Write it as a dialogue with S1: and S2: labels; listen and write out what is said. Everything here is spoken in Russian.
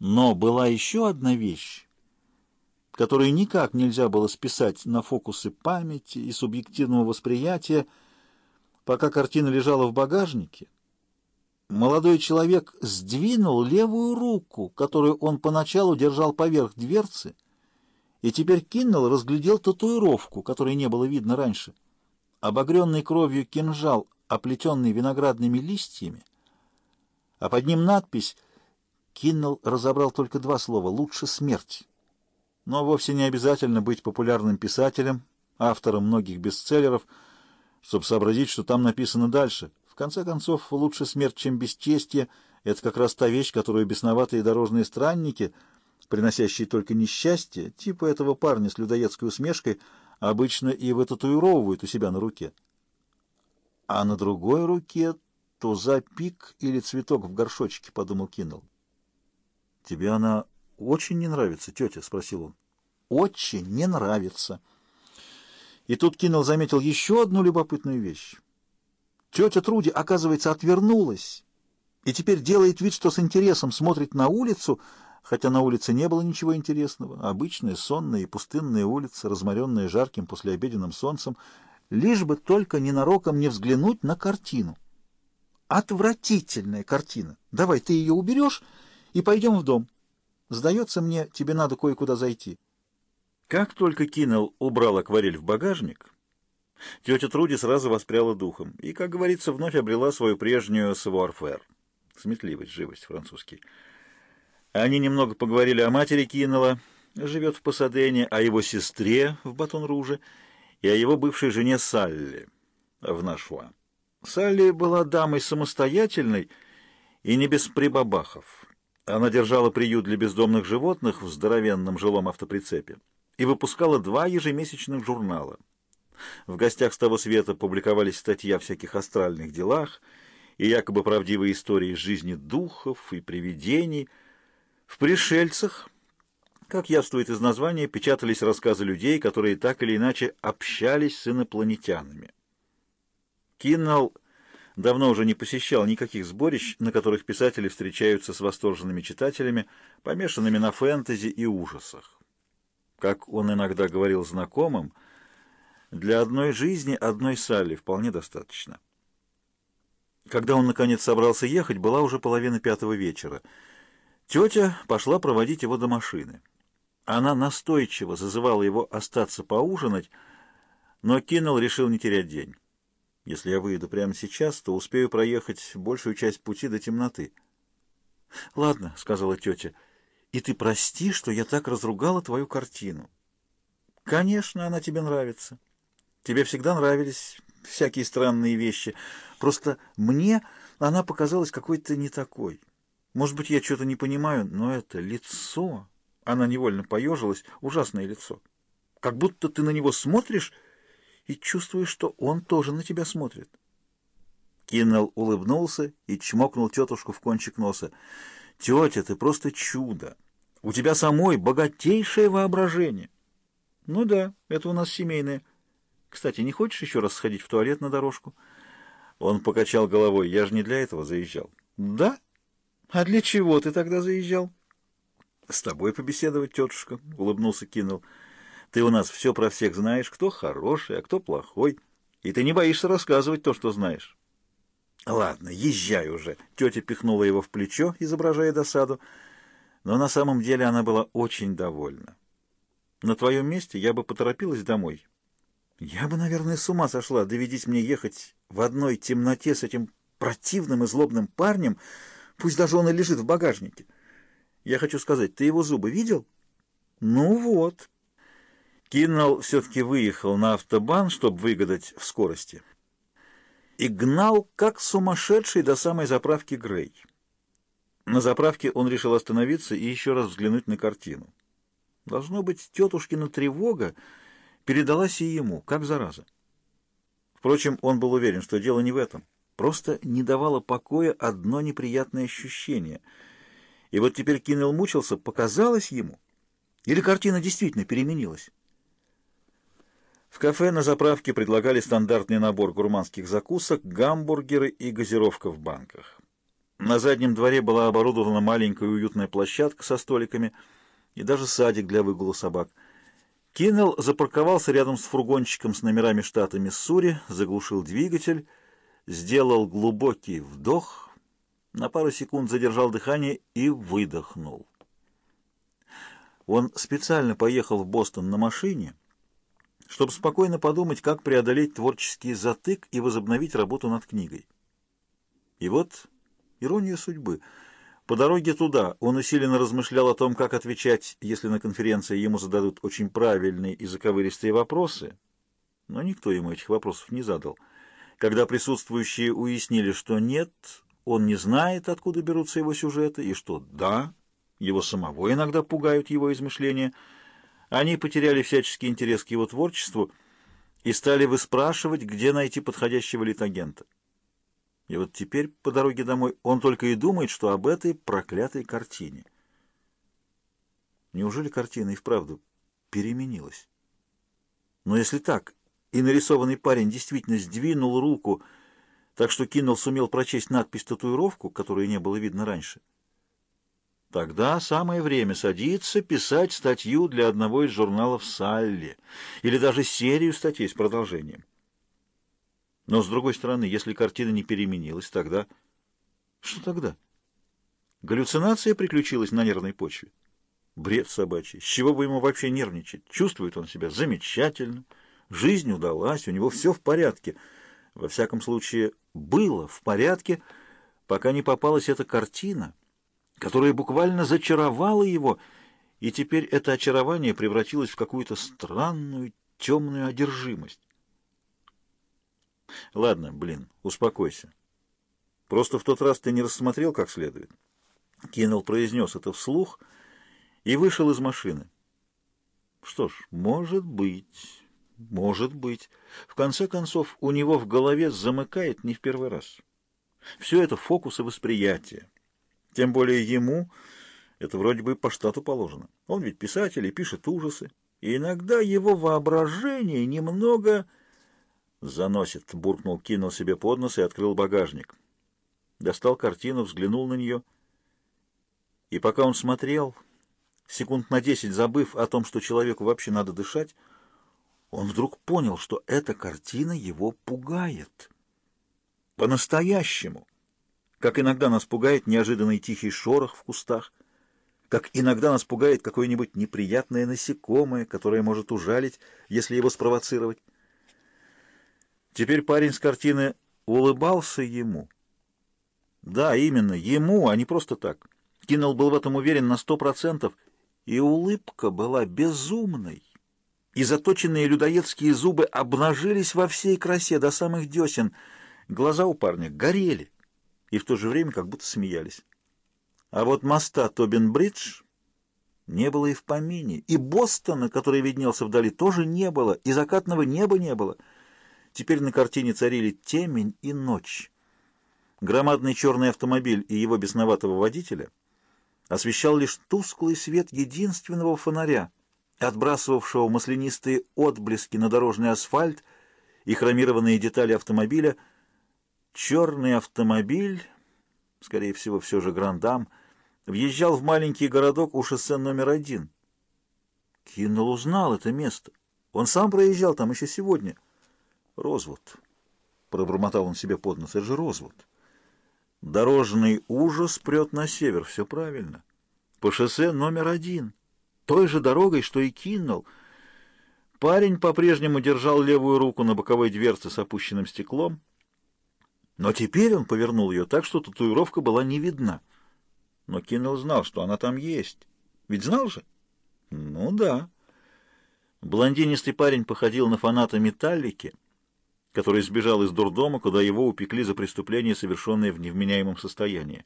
S1: Но была еще одна вещь, которую никак нельзя было списать на фокусы памяти и субъективного восприятия, пока картина лежала в багажнике. Молодой человек сдвинул левую руку, которую он поначалу держал поверх дверцы, и теперь Киннелл разглядел татуировку, которой не было видно раньше. Обогренный кровью кинжал, оплетенный виноградными листьями, а под ним надпись Киннелл разобрал только два слова «Лучше смерть». Но вовсе не обязательно быть популярным писателем, автором многих бестселлеров, чтобы сообразить, что там написано дальше. В конце концов, лучше смерть, чем бесчестье — это как раз та вещь, которую бесноватые дорожные странники — приносящие только несчастье, типа этого парня с людоедской усмешкой, обычно и вытатуировывают у себя на руке. А на другой руке туза пик или цветок в горшочке, — подумал Киннелл. — Тебе она очень не нравится, тетя? — спросил он. — Очень не нравится. И тут Киннелл заметил еще одну любопытную вещь. Тетя Труди, оказывается, отвернулась и теперь делает вид, что с интересом смотрит на улицу, хотя на улице не было ничего интересного. Обычная сонная и пустынная улица, разморенная жарким послеобеденным солнцем, лишь бы только ненароком не взглянуть на картину. Отвратительная картина. Давай, ты ее уберешь и пойдем в дом. Сдается мне, тебе надо кое-куда зайти. Как только Киннелл убрал акварель в багажник, тетя Труди сразу воспряла духом и, как говорится, вновь обрела свою прежнюю savoir-faire. Сметливость, живость, французский. Они немного поговорили о матери Киннелла, живет в Пасадене, о его сестре в Батон-Руже и о его бывшей жене Салли в Нашуа. Салли была дамой самостоятельной и не без прибабахов. Она держала приют для бездомных животных в здоровенном жилом автоприцепе и выпускала два ежемесячных журнала. В гостях с того света публиковались статьи о всяких астральных делах и якобы правдивые истории из жизни духов и привидений – в «Пришельцах», как явствует из названия, печатались рассказы людей, которые так или иначе общались с инопланетянами. Киннелл давно уже не посещал никаких сборищ, на которых писатели встречаются с восторженными читателями, помешанными на фэнтези и ужасах. Как он иногда говорил знакомым, для одной жизни одной Салли вполне достаточно. Когда он, наконец, собрался ехать, была уже половина пятого вечера — Тетя пошла проводить его до машины. Она настойчиво зазывала его остаться поужинать, но Киннелл решил не терять день. Если я выйду прямо сейчас, то успею проехать большую часть пути до темноты. — Ладно, — сказала тетя, — и ты прости, что я так разругала твою картину. — Конечно, она тебе нравится. Тебе всегда нравились всякие странные вещи. Просто мне она показалась какой-то не такой. Может быть, я что-то не понимаю, но это лицо... Она невольно поежилась. Ужасное лицо. Как будто ты на него смотришь и чувствуешь, что он тоже на тебя смотрит. Киннелл улыбнулся и чмокнул тетушку в кончик носа. «Тетя, ты просто чудо! У тебя самой богатейшее воображение!» «Ну да, это у нас семейное. Кстати, не хочешь еще раз сходить в туалет на дорожку?» Он покачал головой. «Я же не для этого заезжал». «Да?» «А для чего ты тогда заезжал?» «С тобой побеседовать, тетушка», — улыбнулся Кинул. «Ты у нас все про всех знаешь, кто хороший, а кто плохой, и ты не боишься рассказывать то, что знаешь». «Ладно, езжай уже», — тетя пихнула его в плечо, изображая досаду, но на самом деле она была очень довольна. «На твоем месте я бы поторопилась домой». «Я бы, наверное, с ума сошла, доведись мне ехать в одной темноте с этим противным и злобным парнем», Пусть даже он и лежит в багажнике. Я хочу сказать, ты его зубы видел? Ну вот. Киннелл все-таки выехал на автобан, чтобы выгадать в скорости. И гнал, как сумасшедший, до самой заправки Грей. На заправке он решил остановиться и еще раз взглянуть на картину. Должно быть, тетушкина тревога передалась и ему, как зараза. Впрочем, он был уверен, что дело не в этом. Просто не давало покоя одно неприятное ощущение. И вот теперь Киннелл мучился, показалось ему, или картина действительно переменилась. В кафе на заправке предлагали стандартный набор гурманских закусок, гамбургеры и газировка в банках. На заднем дворе была оборудована маленькая уютная площадка со столиками и даже садик для выгула собак. Киннелл запарковался рядом с фургончиком с номерами штата Миссури, заглушил двигатель, сделал глубокий вдох, на пару секунд задержал дыхание и выдохнул. Он специально поехал в Бостон на машине, чтобы спокойно подумать, как преодолеть творческий затык и возобновить работу над книгой. И вот Ирония судьбы. По дороге туда он усиленно размышлял о том, как отвечать, если на конференции ему зададут очень правильные и заковыристые вопросы. Но никто ему этих вопросов не задал. Когда присутствующие уяснили, что нет, он не знает, откуда берутся его сюжеты, и что да, его самого иногда пугают его измышления, они потеряли всяческий интерес к его творчеству и стали выспрашивать, где найти подходящего литагента. И вот теперь по дороге домой он только и думает, что об этой проклятой картине. Неужели картина и вправду переменилась? Но если так, и нарисованный парень действительно сдвинул руку, так что Киннелл сумел прочесть надпись-татуировку, которую не было видно раньше, тогда самое время садиться писать статью для одного из журналов «Салли» или даже серию статей с продолжением. Но, с другой стороны, если картина не переменилась, тогда... Что тогда? Галлюцинация приключилась на нервной почве. Бред собачий. С чего бы ему вообще нервничать? Чувствует он себя замечательно. Жизнь удалась, у него все в порядке. Во всяком случае, было в порядке, пока не попалась эта картина, которая буквально зачаровала его, и теперь это очарование превратилось в какую-то странную темную одержимость. Ладно, блин, успокойся. Просто в тот раз ты не рассмотрел как следует. Киннелл произнес это вслух и вышел из машины. Что ж, может быть, может быть. В конце концов, у него в голове замыкает не в первый раз. Все это фокусы восприятия. Тем более ему это вроде бы по штату положено. Он ведь писатель и пишет ужасы. И иногда его воображение немного «Заносит», — буркнул, кинул себе под нос и открыл багажник. Достал картину, взглянул на нее. И пока он смотрел, секунд на десять забыв о том, что человеку вообще надо дышать, он вдруг понял, что эта картина его пугает. По-настоящему. Как иногда нас пугает неожиданный тихий шорох в кустах, как иногда нас пугает какое-нибудь неприятное насекомое, которое может ужалить, если его спровоцировать. Теперь парень с картины улыбался ему. Да, именно, ему, а не просто так. Киннелл был в этом уверен на сто процентов, и улыбка была безумной. И заточенные людоедские зубы обнажились во всей красе до самых десен. Глаза у парня горели и в то же время как будто смеялись. А вот моста Тобин-Бридж не было и в помине, и Бостона, который виднелся вдали, тоже не было, и закатного неба не было — Теперь на картине царили темень и ночь. Громадный черный автомобиль и его бесноватого водителя освещал лишь тусклый свет единственного фонаря, отбрасывавшего маслянистые отблески на дорожный асфальт и хромированные детали автомобиля. Черный автомобиль, скорее всего, все же Грандам, въезжал в маленький городок у шоссе номер один. Киннелл узнал это место. Он сам проезжал там еще сегодня — Розвуд. Пробормотал он себе под нос. Это же Розвуд. Дорожный ужас прет на север. Все правильно. По шоссе номер один. Той же дорогой, что и кинул. Парень по-прежнему держал левую руку на боковой дверце с опущенным стеклом. Но теперь он повернул ее так, что татуировка была не видна. Но Киннелл знал, что она там есть. Ведь знал же? Ну да. Блондинистый парень походил на фаната «Металлики», который сбежал из дурдома, куда его упекли за преступление, совершенное в невменяемом состоянии.